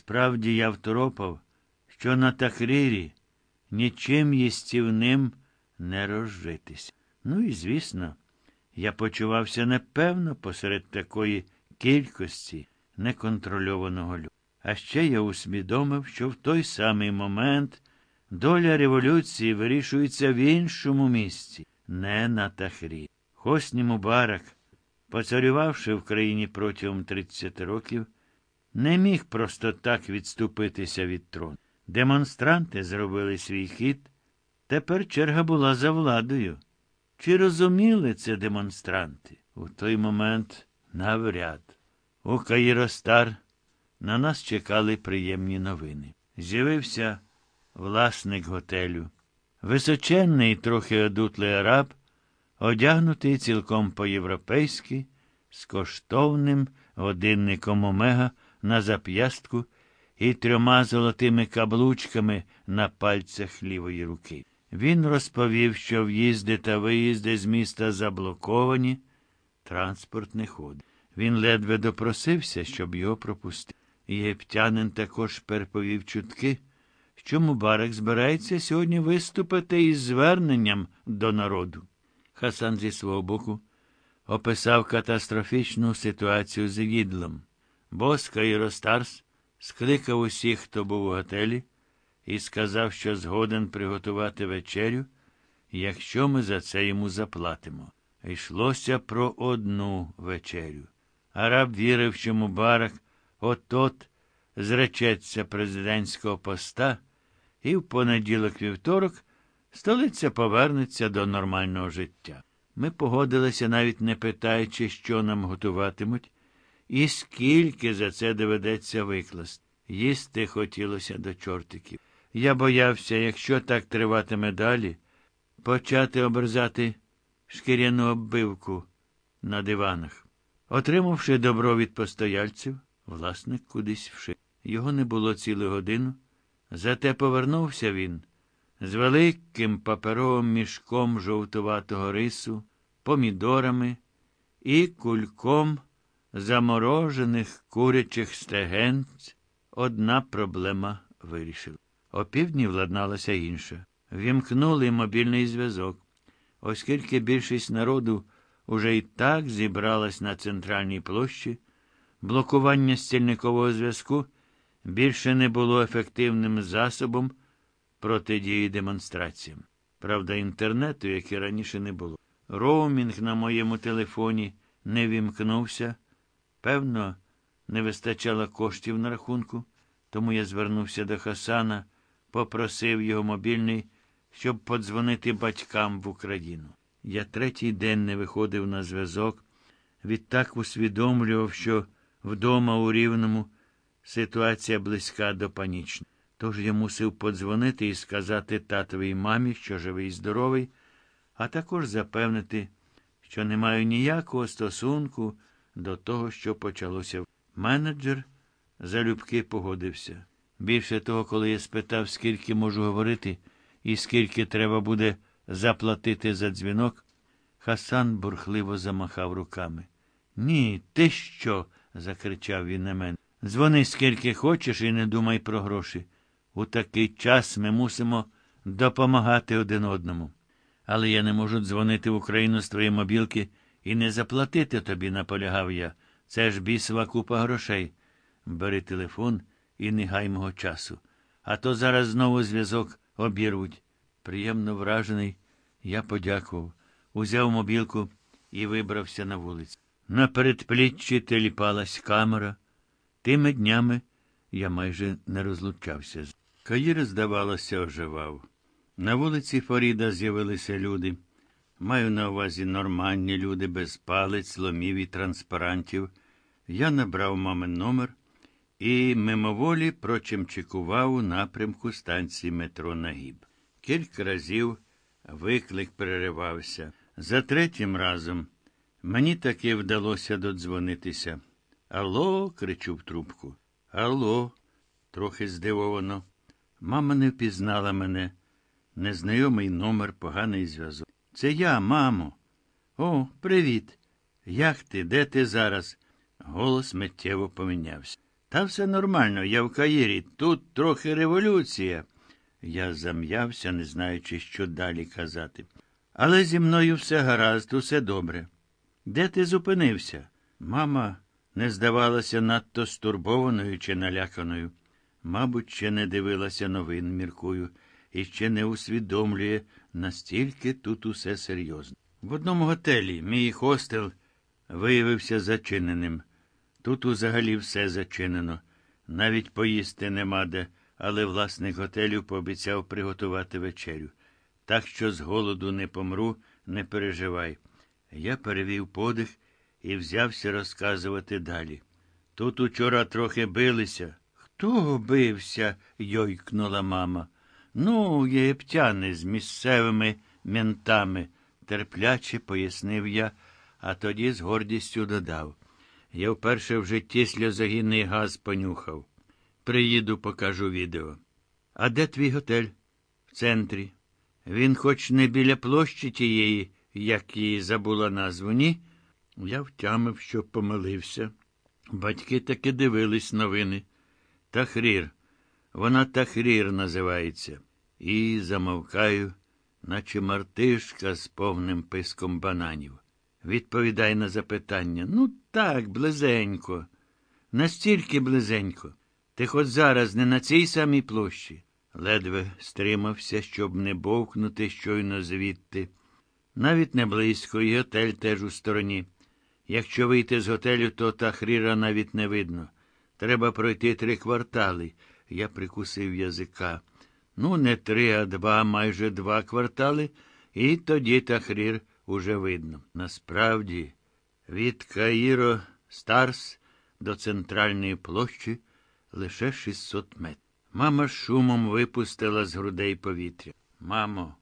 Справді я второпав, що на Тахрірі нічим їстівним не розжитися. Ну і звісно, я почувався непевно посеред такої кількості неконтрольованого люду. А ще я усвідомив, що в той самий момент доля революції вирішується в іншому місці, не на Тахрі. Хосні Мубарак, поцарювавши в країні протягом 30 років, не міг просто так відступитися від трону. Демонстранти зробили свій хід. Тепер черга була за владою. Чи розуміли це демонстранти? У той момент навряд. У Каїростар на нас чекали приємні новини. З'явився власник готелю. Височенний, трохи одутлий араб, одягнутий цілком по-європейськи, з коштовним годинником омега на зап'ястку і трьома золотими каблучками на пальцях лівої руки. Він розповів, що в'їзди та виїзди з міста заблоковані, транспорт не ходить. Він ледве допросився, щоб його пропустити. Єптянин також переповів чутки, що Мубарак збирається сьогодні виступити із зверненням до народу. Хасан зі свого боку описав катастрофічну ситуацію з їдлом. Боска і Ростарс скликав усіх, хто був у готелі, і сказав, що згоден приготувати вечерю, якщо ми за це йому заплатимо. Йшлося про одну вечерю. Араб вірив, що Мубарак от-от зречеться президентського поста, і в понеділок вівторок столиця повернеться до нормального життя. Ми погодилися, навіть не питаючи, що нам готуватимуть, і скільки за це доведеться викласти. Їсти хотілося до чортиків. Я боявся, якщо так триватиме далі, почати оберзати шкіряну оббивку на диванах. Отримавши добро від постояльців, власник кудись вшив. Його не було цілу годину. Зате повернувся він з великим паперовим мішком жовтуватого рису, помідорами і кульком заморожених курячих стегенць. Одна проблема вирішила. Опівдні владналася інша. Вімкнули мобільний зв'язок, оскільки більшість народу уже і так зібралась на центральній площі, блокування стільникового зв'язку більше не було ефективним засобом протидії демонстраціям. Правда, інтернету, як і раніше, не було. Роумінг на моєму телефоні не вімкнувся. Певно, не вистачало коштів на рахунку, тому я звернувся до Хасана, попросив його мобільний, щоб подзвонити батькам в Україну. Я третій день не виходив на зв'язок, відтак усвідомлював, що вдома у Рівному ситуація близька до панічної. Тож я мусив подзвонити і сказати татовій мамі, що живий і здоровий, а також запевнити, що не маю ніякого стосунку до того, що почалося. Менеджер залюбки погодився. Більше того, коли я спитав, скільки можу говорити і скільки треба буде заплатити за дзвінок, Хасан бурхливо замахав руками. Ні, ти що? закричав він на мене. Дзвони скільки хочеш і не думай про гроші. У такий час ми мусимо допомагати один одному. Але я не можу дзвонити в Україну з твоєї мобілки і не заплатити тобі, наполягав я. Це ж бісова купа грошей. Бери телефон і не гай мого часу. А то зараз знову зв'язок обірвуть. Приємно вражений, я подякував, узяв мобілку і вибрався на вулицю. На передпліччі теліпалась камера. Тими днями я майже не розлучався. Каїр, здавалося, оживав. На вулиці Форіда з'явилися люди. Маю на увазі нормальні люди без палець, ломів і транспарантів. Я набрав мамин номер і мимоволі прочимчикував у напрямку станції метро Нагіб. Кілька разів виклик переривався. За третім разом мені таки вдалося додзвонитися. Алло, кричу в трубку. Алло, трохи здивовано. Мама не впізнала мене. Незнайомий номер, поганий зв'язок. Це я, мамо. О, привіт. Як ти? Де ти зараз? Голос миттєво помінявся. Та все нормально, я в Каїрі. Тут трохи революція. Я зам'явся, не знаючи, що далі казати. Але зі мною все гаразд, усе добре. Де ти зупинився? Мама не здавалася надто стурбованою чи наляканою. Мабуть, ще не дивилася новин, міркую, і ще не усвідомлює, настільки тут усе серйозно. В одному готелі мій хостел виявився зачиненим. Тут узагалі все зачинено. Навіть поїсти нема де, але власник готелю пообіцяв приготувати вечерю. Так що з голоду не помру, не переживай. Я перевів подих і взявся розказувати далі. Тут учора трохи билися. Хто бився? йойкнула мама. Ну, єгиптяни з місцевими ментами, терпляче пояснив я, а тоді з гордістю додав. Я вперше в житті сльозогінний газ понюхав. Приїду, покажу відео. А де твій готель? В центрі. Він хоч не біля площі тієї, як її забула назву, ні? Я втямив, що помилився. Батьки таки дивились новини. Тахрір. Вона Тахрір називається. І замовкаю, наче мартишка з повним писком бананів. Відповідай на запитання. Ну, так, близенько. Настільки близенько. Ти хоч зараз не на цій самій площі. Ледве стримався, щоб не бовкнути щойно звідти. Навіть не близько, і готель теж у стороні. Якщо вийти з готелю, то Тахріра навіть не видно. Треба пройти три квартали. Я прикусив язика. Ну, не три, а два, майже два квартали, і тоді Тахрір уже видно. Насправді, від Каїро Старс до центральної площі лише 600 метрів. Мама шумом випустила з грудей повітря. Мамо,